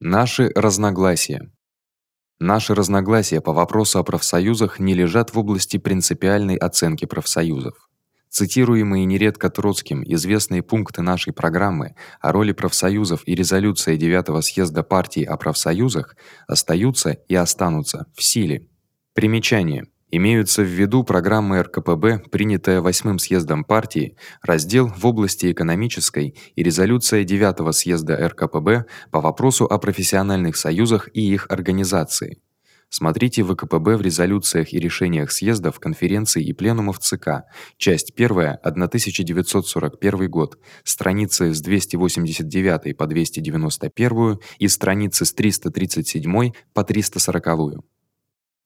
Наши разногласия. Наши разногласия по вопросу о профсоюзах не лежат в области принципиальной оценки профсоюзов. Цитируемые нередко Троцким известные пункты нашей программы о роли профсоюзов и резолюция 9-го съезда партии о профсоюзах остаются и останутся в силе. Примечание: Имеются в виду программы РКПБ, принятая восьмым съездом партии, раздел в области экономической и резолюция 9-го съезда РКПБ по вопросу о профессиональных союзах и их организации. Смотрите ВКПБ в резолюциях и решениях съездов, конференций и пленумов ЦК. Часть 1, 1941 год. Страницы с 289 по 291 и страницы с 337 по 340.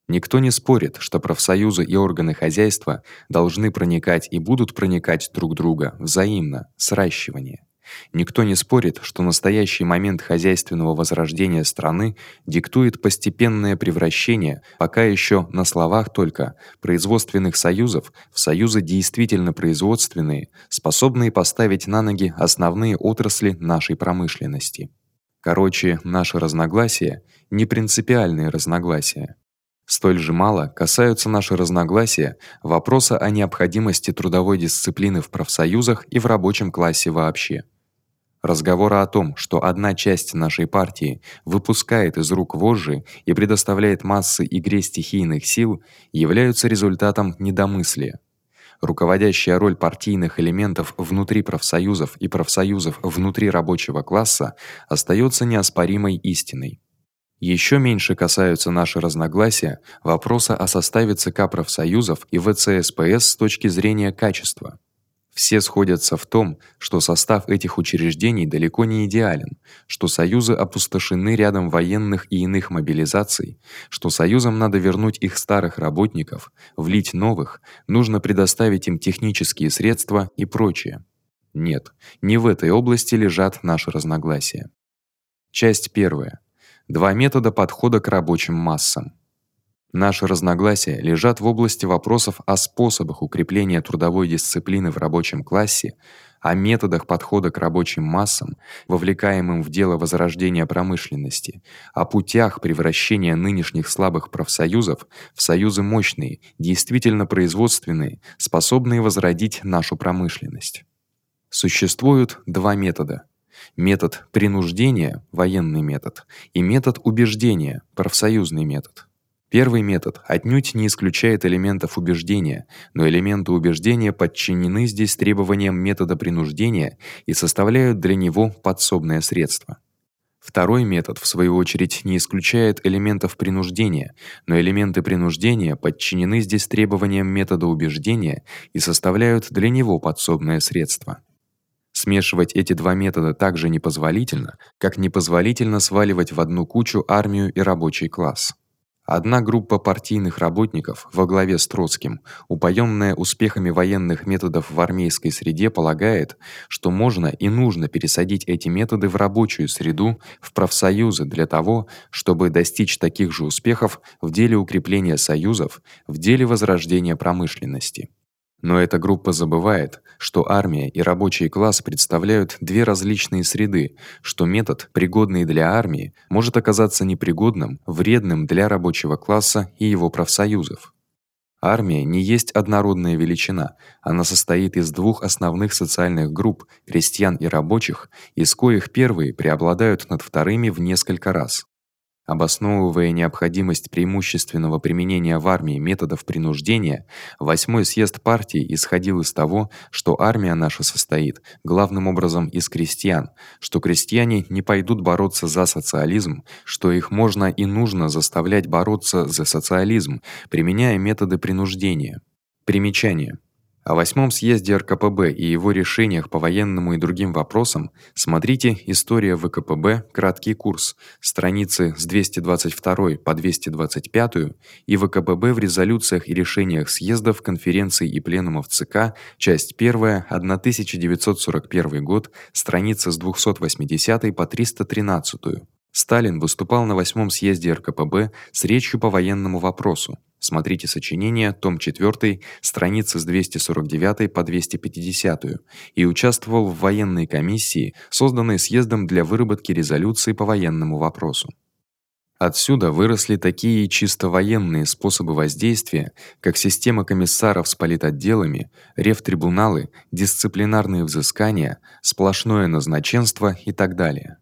Никто не спорит, что профсоюзы и органы хозяйства должны проникать и будут проникать друг друга взаимно, сращивание. Никто не спорит, что настоящий момент хозяйственного возрождения страны диктует постепенное превращение, пока ещё на словах только, производственных союзов в союзы действительно производственные, способные поставить на ноги основные отрасли нашей промышленности. Короче, наши разногласия не принципиальные разногласия. Столь же мало касаются наши разногласия вопроса о необходимости трудовой дисциплины в профсоюзах и в рабочем классе вообще. Разговоры о том, что одна часть нашей партии выпускает из рук вожжи и предоставляет массы игре стихийных сил, являются результатом недомыслия. Руководящая роль партийных элементов внутри профсоюзов и профсоюзов внутри рабочего класса остаётся неоспоримой истиной. Ещё меньше касаются наши разногласия вопроса о составе ЦК профсоюзов и ВЦСПС с точки зрения качества. Все сходятся в том, что состав этих учреждений далеко не идеален, что союзы опустошены рядом военных и иных мобилизаций, что союзам надо вернуть их старых работников, влить новых, нужно предоставить им технические средства и прочее. Нет, не в этой области лежат наши разногласия. Часть первая. Два метода подхода к рабочим массам. Наши разногласия лежат в области вопросов о способах укрепления трудовой дисциплины в рабочем классе, о методах подхода к рабочим массам, вовлекаемым в дело возрождения промышленности, о путях превращения нынешних слабых профсоюзов в союзы мощные, действительно производственные, способные возродить нашу промышленность. Существуют два метода: метод принуждения, военный метод, и метод убеждения, профсоюзный метод. Первый метод отнюдь не исключает элементов убеждения, но элементы убеждения подчинены здесь требованиям метода принуждения и составляют для него подсобное средство. Второй метод в свою очередь не исключает элементов принуждения, но элементы принуждения подчинены здесь требованиям метода убеждения и составляют для него подсобное средство. Смешивать эти два метода так же непозволительно, как непозволительно сваливать в одну кучу армию и рабочий класс. Одна группа партийных работников во главе с Троцким, упоённая успехами военных методов в армейской среде, полагает, что можно и нужно пересадить эти методы в рабочую среду, в профсоюзы для того, чтобы достичь таких же успехов в деле укрепления союзов, в деле возрождения промышленности. Но эта группа забывает, что армия и рабочий класс представляют две различные среды, что метод, пригодный для армии, может оказаться непригодным, вредным для рабочего класса и его профсоюзов. Армия не есть однородная величина, она состоит из двух основных социальных групп крестьян и рабочих, из коих первые преобладают над вторыми в несколько раз. Обосновывая необходимость преимущественного применения в армии методов принуждения, восьмой съезд партии исходил из того, что армия наша состоит главным образом из крестьян, что крестьяне не пойдут бороться за социализм, что их можно и нужно заставлять бороться за социализм, применяя методы принуждения. Примечание: о восьмом съезде РКПБ и его решениях по военному и другим вопросам смотрите История ВКПБ. Краткий курс. Страницы с 222 по 225 и ВКПБ в резолюциях и решениях съездов, конференций и пленумов ЦК. Часть 1. 1941 год. Страницы с 280 по 313. Сталин выступал на восьмом съезде РКПБ с речью по военному вопросу. Смотрите сочинение, том 4, страницы с 249 по 250 и участвовал в военной комиссии, созданной съездом для выработки резолюции по военному вопросу. Отсюда выросли такие чисто военные способы воздействия, как система комиссаров с политотделами, ревтрибуналы, дисциплинарные взыскания, сплошное назначенство и так далее.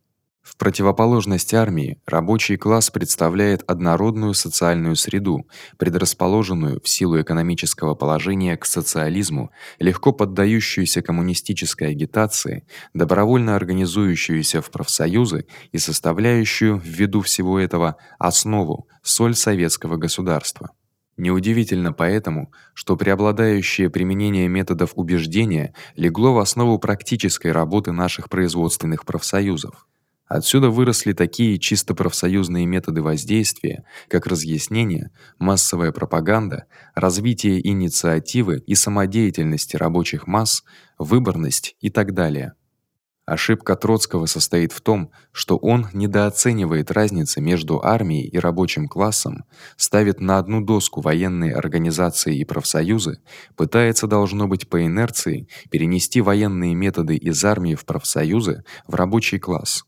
В противоположность армии, рабочий класс представляет однородную социальную среду, предрасположенную в силу экономического положения к социализму, легко поддающуюся коммунистической агитации, добровольно организующуюся в профсоюзы и составляющую ввиду всего этого основу, соль советского государства. Неудивительно поэтому, что преобладающее применение методов убеждения легло в основу практической работы наших производственных профсоюзов. Отсюда выросли такие чисто профсоюзные методы воздействия, как разъяснение, массовая пропаганда, развитие инициативы и самодеятельности рабочих масс, выборность и так далее. Ошибка Троцкого состоит в том, что он недооценивает разницы между армией и рабочим классом, ставит на одну доску военные организации и профсоюзы, пытается должно быть по инерции перенести военные методы из армии в профсоюзы в рабочий класс.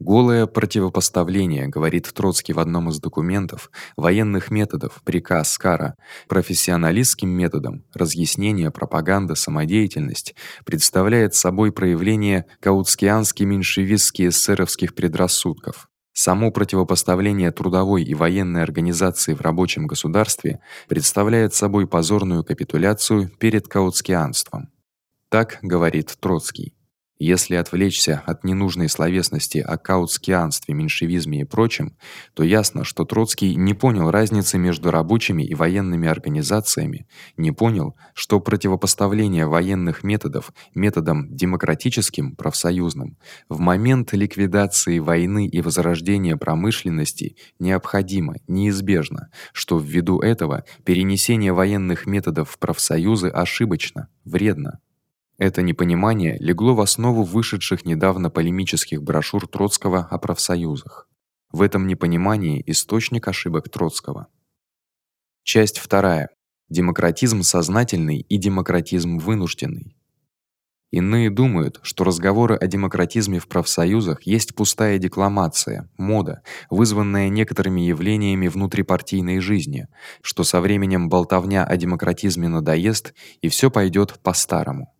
Голое противопоставление, говорит Троцкий в одном из документов, военных методов, приказ Кара, профессионалистским методам, разъяснение, пропаганда, самодеятельность, представляет собой проявление каутскиански-меньшевистских эсеровских предрассудков. Само противопоставление трудовой и военной организации в рабочем государстве представляет собой позорную капитуляцию перед каутскианством. Так говорит Троцкий. Если отвлечься от ненужной словесности о каутскианстве, меньшевизме и прочем, то ясно, что Троцкий не понял разницы между рабочими и военными организациями, не понял, что противопоставление военных методов методам демократическим, профсоюзным в момент ликвидации войны и возрождения промышленности необходимо, неизбежно, что ввиду этого перенесение военных методов в профсоюзы ошибочно, вредно. Это непонимание легло в основу вышедших недавно полемических брошюр Троцкого о профсоюзах. В этом непонимании источник ошибок Троцкого. Часть вторая. Демократизм сознательный и демократизм вынужденный. Иные думают, что разговоры о демократизме в профсоюзах есть пустая декламация, мода, вызванная некоторыми явлениями внутрипартийной жизни, что со временем болтовня о демократизме надоест и всё пойдёт по-старому.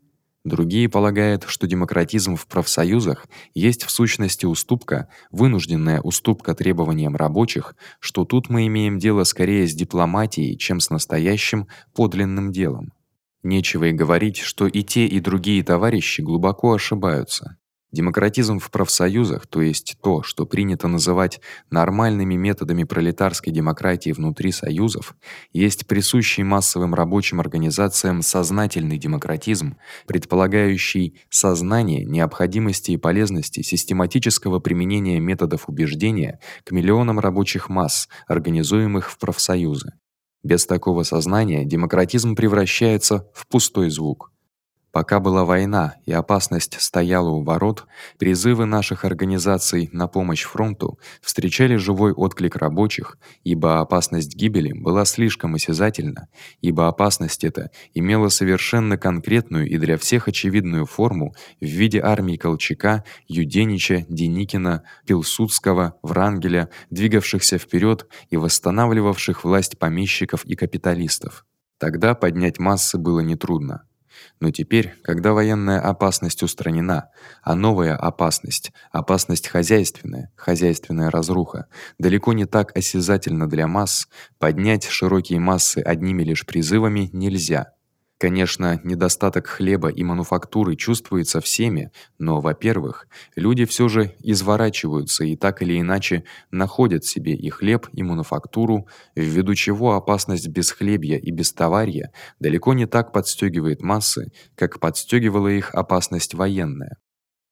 Другие полагают, что демократизм в профсоюзах есть в сущности уступка, вынужденная уступка требованиям рабочих, что тут мы имеем дело скорее с дипломатией, чем с настоящим подлинным делом. Нечего и говорить, что и те, и другие товарищи глубоко ошибаются. Демократизм в профсоюзах, то есть то, что принято называть нормальными методами пролетарской демократии внутри союзов, есть присущий массовым рабочим организациям сознательный демократизм, предполагающий сознание необходимости и полезности систематического применения методов убеждения к миллионам рабочих масс, организуемых в профсоюзы. Без такого сознания демократизм превращается в пустой звук. Пока была война и опасность стояла у ворот, призывы наших организаций на помощь фронту встречали живой отклик рабочих, ибо опасность гибели была слишком осязательна, ибо опасность эта имела совершенно конкретную и для всех очевидную форму в виде армии Колчака, Юденича, Деникина, Пилсудского, Врангеля, двигавшихся вперед и восстанавливавших власть помещиков и капиталистов. Тогда поднять массы было нетрудно. Но теперь, когда военная опасность устранена, а новая опасность, опасность хозяйственная, хозяйственная разруха, далеко не так осязательна для масс, поднять широкие массы одними лишь призывами нельзя. Конечно, недостаток хлеба и мануфактуры чувствуется всеми, но, во-первых, люди всё же изворачиваются и так или иначе находят себе и хлеб, и мануфактуру, ввиду чего опасность безхлебья и бестоварья далеко не так подстёгивает массы, как подстёгивала их опасность военная.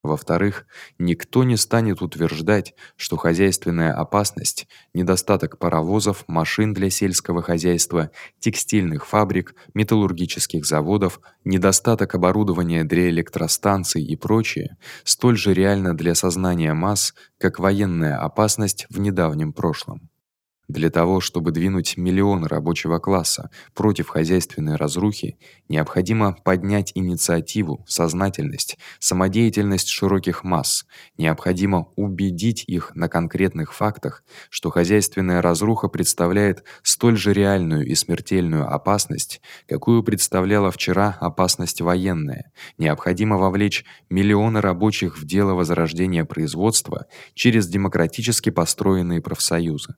Во-вторых, никто не станет утверждать, что хозяйственная опасность, недостаток паровозов, машин для сельского хозяйства, текстильных фабрик, металлургических заводов, недостаток оборудования для электростанций и прочее столь же реально для сознания масс, как военная опасность в недавнем прошлом. Для того, чтобы двинуть миллионы рабочего класса против хозяйственной разрухи, необходимо поднять инициативу, сознательность, самодеятельность широких масс. Необходимо убедить их на конкретных фактах, что хозяйственная разруха представляет столь же реальную и смертельную опасность, какую представляла вчера опасность военная. Необходимо вовлечь миллионы рабочих в дело возрождения производства через демократически построенные профсоюзы.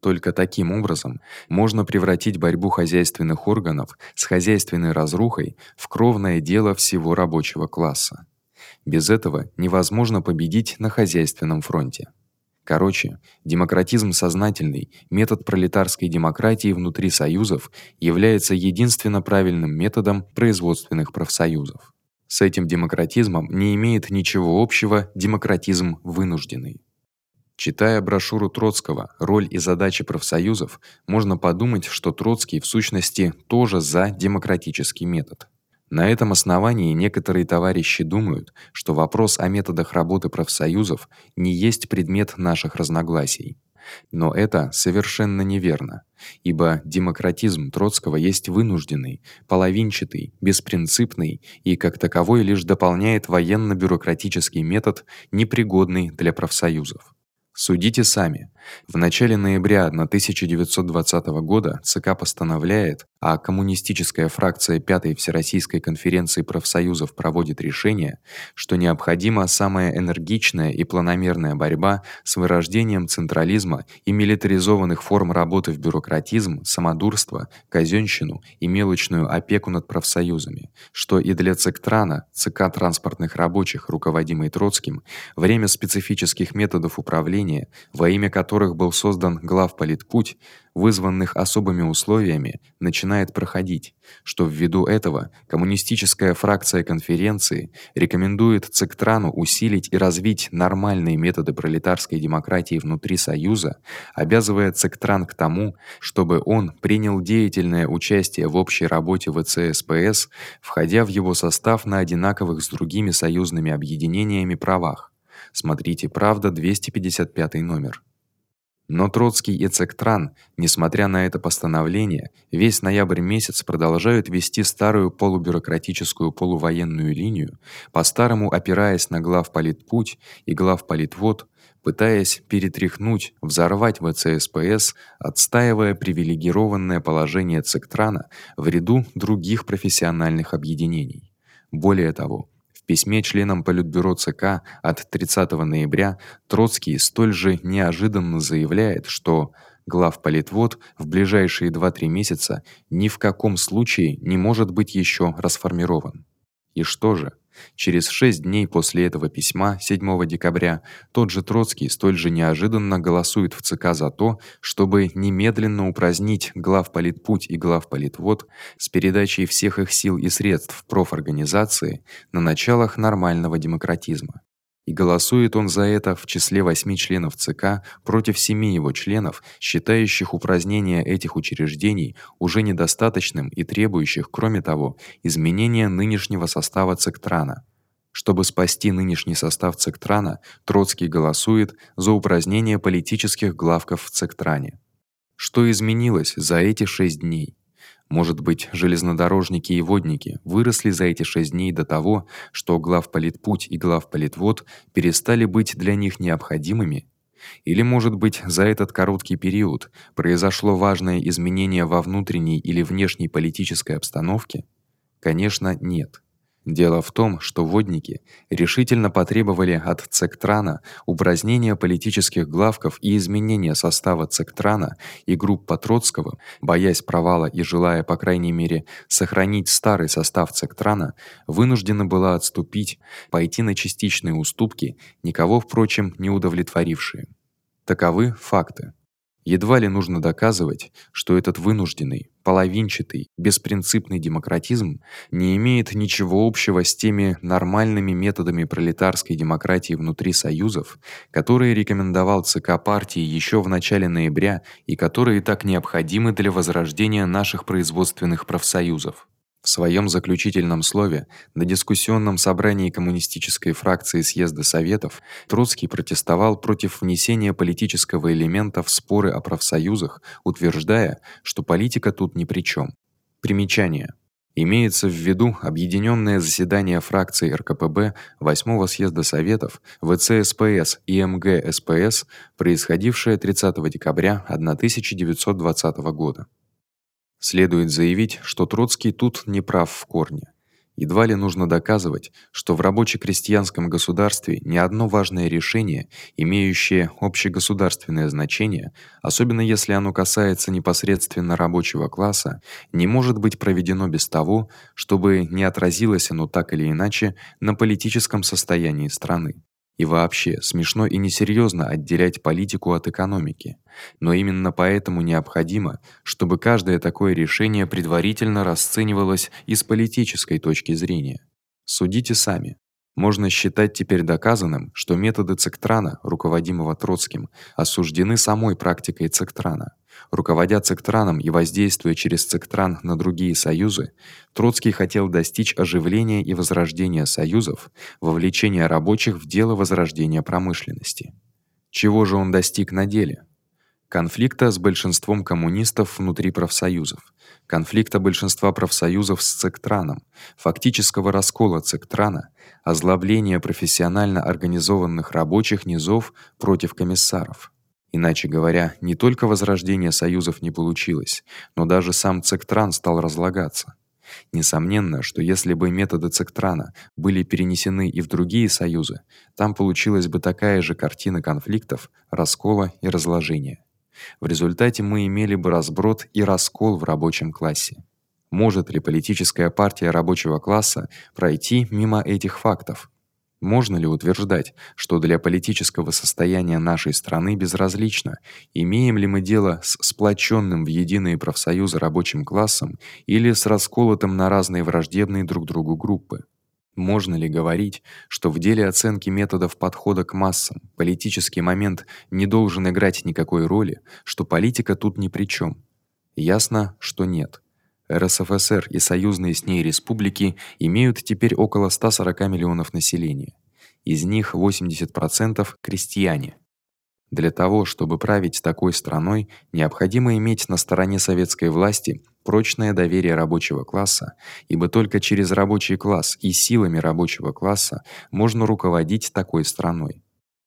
Только таким образом можно превратить борьбу хозяйственных органов с хозяйственной разрухой в кровное дело всего рабочего класса. Без этого невозможно победить на хозяйственном фронте. Короче, демократизм сознательный, метод пролетарской демократии внутри союзов является единственно правильным методом производственных профсоюзов. С этим демократизмом не имеет ничего общего демократизм вынужденный. Читая брошюру Троцкого Роль и задачи профсоюзов, можно подумать, что Троцкий в сущности тоже за демократический метод. На этом основании некоторые товарищи думают, что вопрос о методах работы профсоюзов не есть предмет наших разногласий. Но это совершенно неверно, ибо демократизм Троцкого есть вынужденный, половинчатый, беспринципный и как таковой лишь дополняет военно-бюрократический метод, непригодный для профсоюзов. Судите сами. В начале ноября 1920 года ЦК постановляет, а коммунистическая фракция 5-й Всероссийской конференции профсоюзов проводит решение, что необходима самая энергичная и планомерная борьба с вырождением централизма и милитаризованных форм работы в бюрократизм, самодурство, казёнщину и мелочную опеку над профсоюзами, что и для ЦКТРАНа, ЦК транспортных рабочих, руководимый Троцким, время специфических методов управления, во имя которых был создан главполитпуть, вызванных особыми условиями, начинает проходить, что ввиду этого коммунистическая фракция конференции рекомендует ЦКТРАНу усилить и развить нормальные методы пролетарской демократии внутри союза, обязывая ЦКТРАН к тому, чтобы он принял деятельное участие в общей работе ВЦСПС, входя в его состав на одинаковых с другими союзными объединениями правах. Смотрите Правда 255 номер. Но Троцкий и Цектран, несмотря на это постановление, весь ноябрь месяц продолжают вести старую полубюрократическую полувоенную линию, по-старому опираясь на главполитпуть и главполитвод, пытаясь перетряхнуть, взорвать ВЦСПС, отстаивая привилегированное положение Цектрана в ряду других профессиональных объединений. Более того, письме членам Политбюро ЦК от 30 ноября Троцкий столь же неожиданно заявляет, что главполитвод в ближайшие 2-3 месяца ни в каком случае не может быть ещё расформирован. И что же? Через 6 дней после этого письма, 7 декабря, тот же Троцкий столь же неожиданно голосует в ЦК за то, чтобы немедленно упразднить главполитпуть и главполитвод с передачей всех их сил и средств профорганизации на началах нормального демократизма. И голосует он за это в числе 8 членов ЦК против 7 его членов, считающих упразднение этих учреждений уже недостаточным и требующих, кроме того, изменения нынешнего состава ЦКТРАНа. Чтобы спасти нынешний состав ЦКТРАНа, Троцкий голосует за упразднение политических главков в ЦКТРАНе. Что изменилось за эти 6 дней? Может быть, железнодорожники и водники выросли за эти 6 дней до того, что главполитпуть и главполитвод перестали быть для них необходимыми? Или, может быть, за этот короткий период произошло важное изменение во внутренней или внешней политической обстановке? Конечно, нет. Дело в том, что водники решительно потребовали от Цектрана упразднения политических главков и изменения состава Цектрана и группы Троцкого, боясь провала и желая, по крайней мере, сохранить старый состав Цектрана, вынуждена была отступить, пойти на частичные уступки, никого, впрочем, не удовлетворившие. Таковы факты. Едва ли нужно доказывать, что этот вынужденный, половинчатый, беспринципный демократизм не имеет ничего общего с теми нормальными методами пролетарской демократии внутри союзов, которые рекомендовал ЦК партии ещё в начале ноября и которые так необходимы для возрождения наших производственных профсоюзов. В своём заключительном слове на дискуссионном собрании коммунистической фракции съезда советов Троцкий протестовал против внесения политического элемента в споры о профсоюзах, утверждая, что политика тут ни при чём. Примечание: Имеется в виду объединённое заседание фракций РКПБ 8-го съезда советов ВЦСПС и МГСПС, происходившее 30 декабря 1920 года. Следует заявить, что Троцкий тут не прав в корне. Едва ли нужно доказывать, что в рабоче-крестьянском государстве ни одно важное решение, имеющее общегосударственное значение, особенно если оно касается непосредственно рабочего класса, не может быть проведено без того, чтобы не отразилось оно так или иначе на политическом состоянии страны. И вообще, смешно и несерьёзно отделять политику от экономики. Но именно поэтому необходимо, чтобы каждое такое решение предварительно расценивалось и с политической точки зрения. Судите сами. Можно считать теперь доказанным, что методы Цектрана, руководимого Троцким, осуждены самой практикой Цектрана. Руководя Цектраном и воздействуя через Цектран на другие союзы, Троцкий хотел достичь оживления и возрождения союзов, вовлечения рабочих в дело возрождения промышленности. Чего же он достиг на деле? конфликта с большинством коммунистов внутри профсоюзов, конфликта большинства профсоюзов с Цектраном, фактического раскола Цектрана, озлобления профессионально организованных рабочих низов против комиссаров. Иначе говоря, не только возрождение союзов не получилось, но даже сам Цектран стал разлагаться. Несомненно, что если бы методы Цектрана были перенесены и в другие союзы, там получилась бы такая же картина конфликтов, раскола и разложения. В результате мы имели бы разброд и раскол в рабочем классе. Может ли политическая партия рабочего класса пройти мимо этих фактов? Можно ли утверждать, что для политического состояния нашей страны безразлично, имеем ли мы дело с сплочённым в единые профсоюзы рабочим классом или с расколотым на разные враждебные друг другу группы? Можно ли говорить, что в деле оценки методов подхода к массам политический момент не должен играть никакой роли, что политика тут ни при чём? Ясно, что нет. РСФСР и союзные с ней республики имеют теперь около 140 миллионов населения. Из них 80% крестьяне. Для того, чтобы править такой страной, необходимо иметь на стороне советской власти прочное доверие рабочего класса, ибо только через рабочий класс и силами рабочего класса можно руководить такой страной.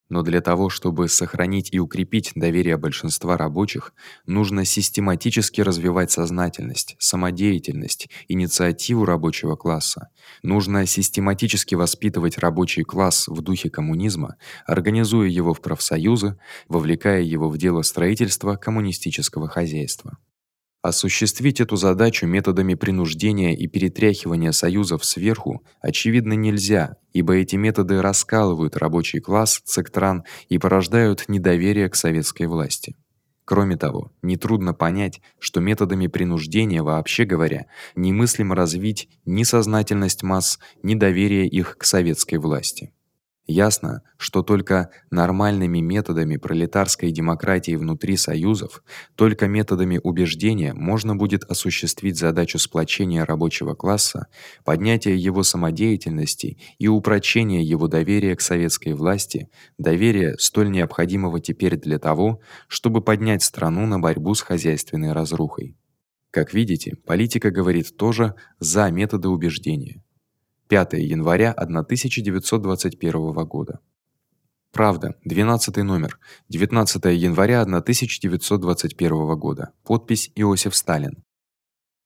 Но для того, чтобы сохранить и укрепить доверие большинства рабочих, нужно систематически развивать сознательность, самодеятельность, инициативу рабочего класса. Нужно систематически воспитывать рабочий класс в духе коммунизма, организуя его в профсоюзы, вовлекая его в дело строительства коммунистического хозяйства. Осуществить эту задачу методами принуждения и перетряхивания союзов сверху очевидно нельзя, ибо эти методы раскалывают рабочий класс, цектран и порождают недоверие к советской власти. Кроме того, не трудно понять, что методами принуждения, вообще говоря, немыслимо развить ни сознательность масс, ни доверие их к советской власти. Ясно, что только нормальными методами пролетарской демократии внутри союзов, только методами убеждения можно будет осуществить задачу сплочения рабочего класса, поднятия его самодеятельности и упрочения его доверия к советской власти, доверия столь необходимого теперь для того, чтобы поднять страну на борьбу с хозяйственной разрухой. Как видите, политика говорит тоже за методы убеждения. 5 января 1921 года. Правда, 12 номер. 19 января 1921 года. Подпись Иосиф Сталин.